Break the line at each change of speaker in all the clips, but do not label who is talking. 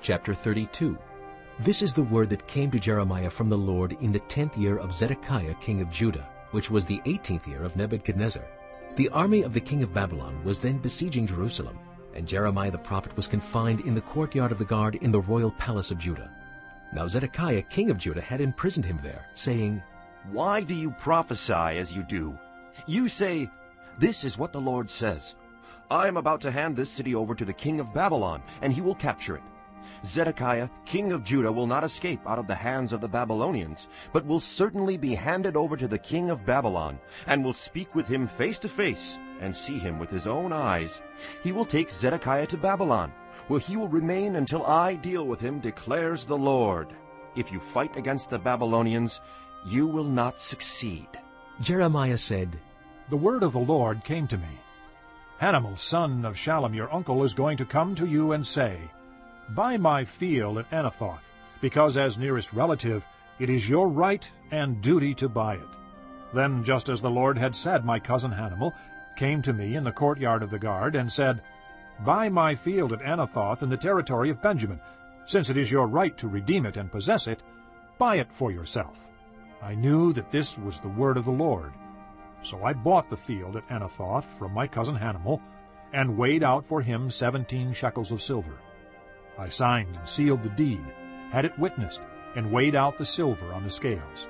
Chapter 32 This is the word that came to Jeremiah from the Lord in the tenth year of Zedekiah king of Judah, which was the eighteenth year of Nebuchadnezzar. The army of the king of Babylon was then besieging Jerusalem, and Jeremiah the prophet was confined in the courtyard of the guard in the royal palace of Judah. Now Zedekiah king of Judah had imprisoned him there, saying,
Why do you prophesy as you do? You say, This is what the Lord says. I am about to hand this city over to the king of Babylon, and he will capture it. Zedekiah, king of Judah, will not escape out of the hands of the Babylonians, but will certainly be handed over to the king of Babylon, and will speak with him face to face, and see him with his own eyes. He will take Zedekiah to Babylon, where he will remain until I deal with him, declares the Lord. If you fight against the Babylonians, you will not succeed.
Jeremiah said,
The word of the Lord came to me. Hanamel, son of Shallum, your uncle, is going to come to you and say, Buy my field at Anathoth, because as nearest relative it is your right and duty to buy it. Then, just as the Lord had said, my cousin Hanamel came to me in the courtyard of the guard and said, Buy my field at Anathoth in the territory of Benjamin. Since it is your right to redeem it and possess it, buy it for yourself. I knew that this was the word of the Lord. So I bought the field at Anathoth from my cousin Hanamel, and weighed out for him seventeen shekels of silver. I signed and sealed the deed, had it witnessed, and weighed out the silver on the scales.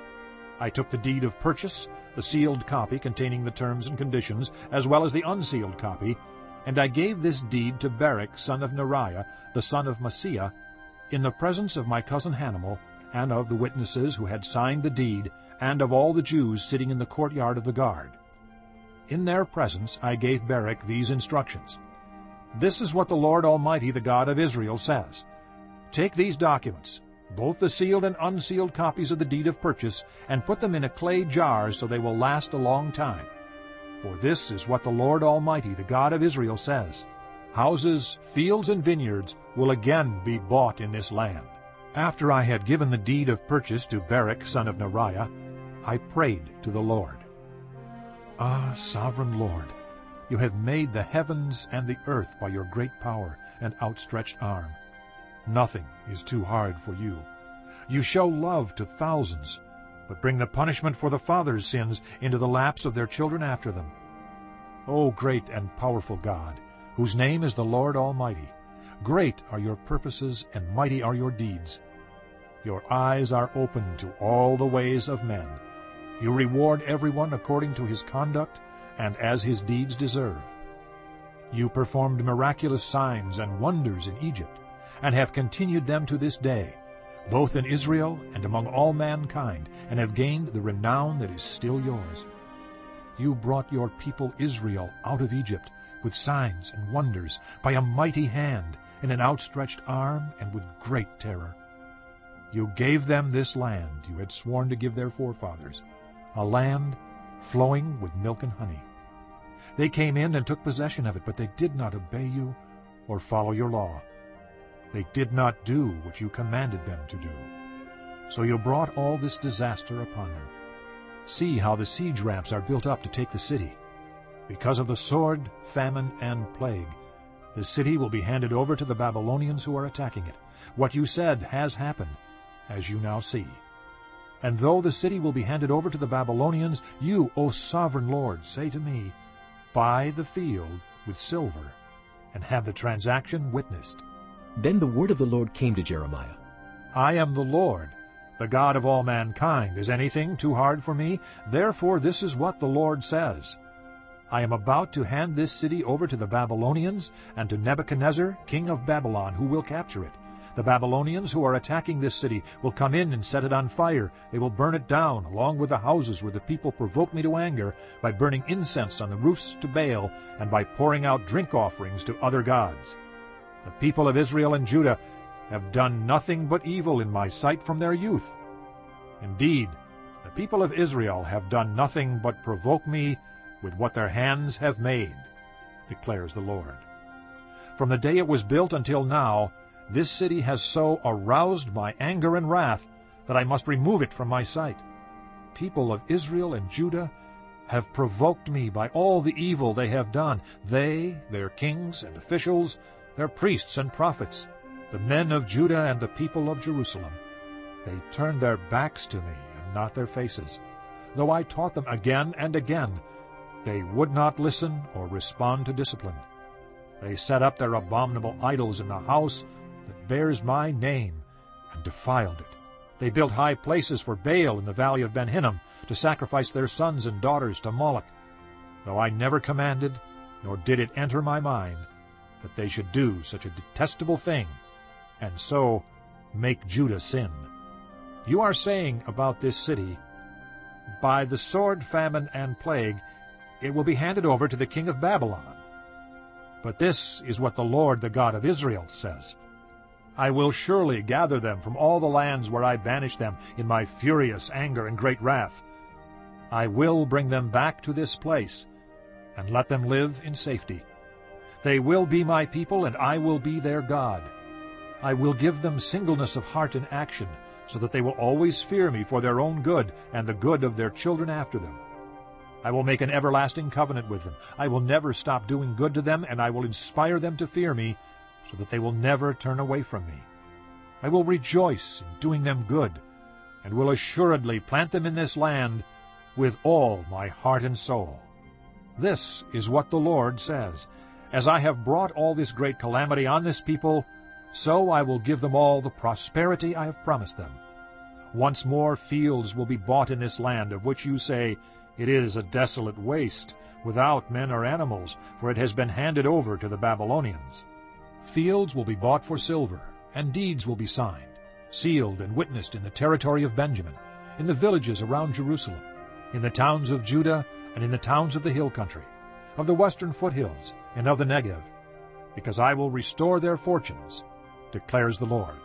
I took the deed of purchase, the sealed copy containing the terms and conditions, as well as the unsealed copy, and I gave this deed to Baruch son of Neriah, the son of Mahseiah, in the presence of my cousin Hanamel, and of the witnesses who had signed the deed, and of all the Jews sitting in the courtyard of the guard. In their presence I gave Baruch these instructions. This is what the Lord Almighty, the God of Israel, says. Take these documents, both the sealed and unsealed copies of the deed of purchase, and put them in a clay jar so they will last a long time. For this is what the Lord Almighty, the God of Israel, says. Houses, fields, and vineyards will again be bought in this land. After I had given the deed of purchase to Baruch son of Neriah, I prayed to the Lord. Ah, sovereign Lord, you have made the heavens and the earth by your great power and outstretched arm. Nothing is too hard for you. You show love to thousands, but bring the punishment for the father's sins into the laps of their children after them. O great and powerful God, whose name is the Lord Almighty, great are your purposes and mighty are your deeds. Your eyes are open to all the ways of men. You reward everyone according to his conduct and as his deeds deserve. You performed miraculous signs and wonders in Egypt, and have continued them to this day, both in Israel and among all mankind, and have gained the renown that is still yours. You brought your people Israel out of Egypt with signs and wonders, by a mighty hand, in an outstretched arm, and with great terror. You gave them this land you had sworn to give their forefathers, a land flowing with milk and honey. They came in and took possession of it, but they did not obey you or follow your law. They did not do what you commanded them to do. So you brought all this disaster upon them. See how the siege ramps are built up to take the city. Because of the sword, famine, and plague, the city will be handed over to the Babylonians who are attacking it. What you said has happened, as you now see. And though the city will be handed over to the Babylonians, you, O sovereign Lord, say to me, Buy the field with silver, and have the transaction witnessed.
Then the word of the Lord came to Jeremiah.
I am the Lord, the God of all mankind. Is anything too hard for me? Therefore this is what the Lord says. I am about to hand this city over to the Babylonians and to Nebuchadnezzar, king of Babylon, who will capture it. The Babylonians who are attacking this city will come in and set it on fire. They will burn it down, along with the houses where the people provoke me to anger, by burning incense on the roofs to Baal, and by pouring out drink offerings to other gods. The people of Israel and Judah have done nothing but evil in my sight from their youth. Indeed, the people of Israel have done nothing but provoke me with what their hands have made, declares the Lord. From the day it was built until now, this city has so aroused my anger and wrath that I must remove it from my sight. People of Israel and Judah have provoked me by all the evil they have done, they, their kings and officials, their priests and prophets. the men of Judah and the people of Jerusalem. They turned their backs to me and not their faces. Though I taught them again and again, they would not listen or respond to discipline. They set up their abominable idols in the house that bears my name and defiled it. They built high places for Baal in the valley of Ben Hinnom to sacrifice their sons and daughters to Moloch. Though I never commanded, nor did it enter my mind, that they should do such a detestable thing, and so make Judah sin. You are saying about this city, By the sword, famine, and plague it will be handed over to the king of Babylon. But this is what the Lord, the God of Israel, says. I will surely gather them from all the lands where I banished them in my furious anger and great wrath. I will bring them back to this place, and let them live in safety. They will be my people, and I will be their God. I will give them singleness of heart and action, so that they will always fear me for their own good and the good of their children after them. I will make an everlasting covenant with them. I will never stop doing good to them, and I will inspire them to fear me, so that they will never turn away from me. I will rejoice in doing them good, and will assuredly plant them in this land with all my heart and soul. This is what the Lord says. As I have brought all this great calamity on this people, so I will give them all the prosperity I have promised them. Once more fields will be bought in this land, of which you say, it is a desolate waste, without men or animals, for it has been handed over to the Babylonians. Fields will be bought for silver, and deeds will be signed, sealed and witnessed in the territory of Benjamin, in the villages around Jerusalem, in the towns of Judah, and in the towns of the hill country, of the western foothills, and of the Negev, because I will restore their fortunes, declares the Lord.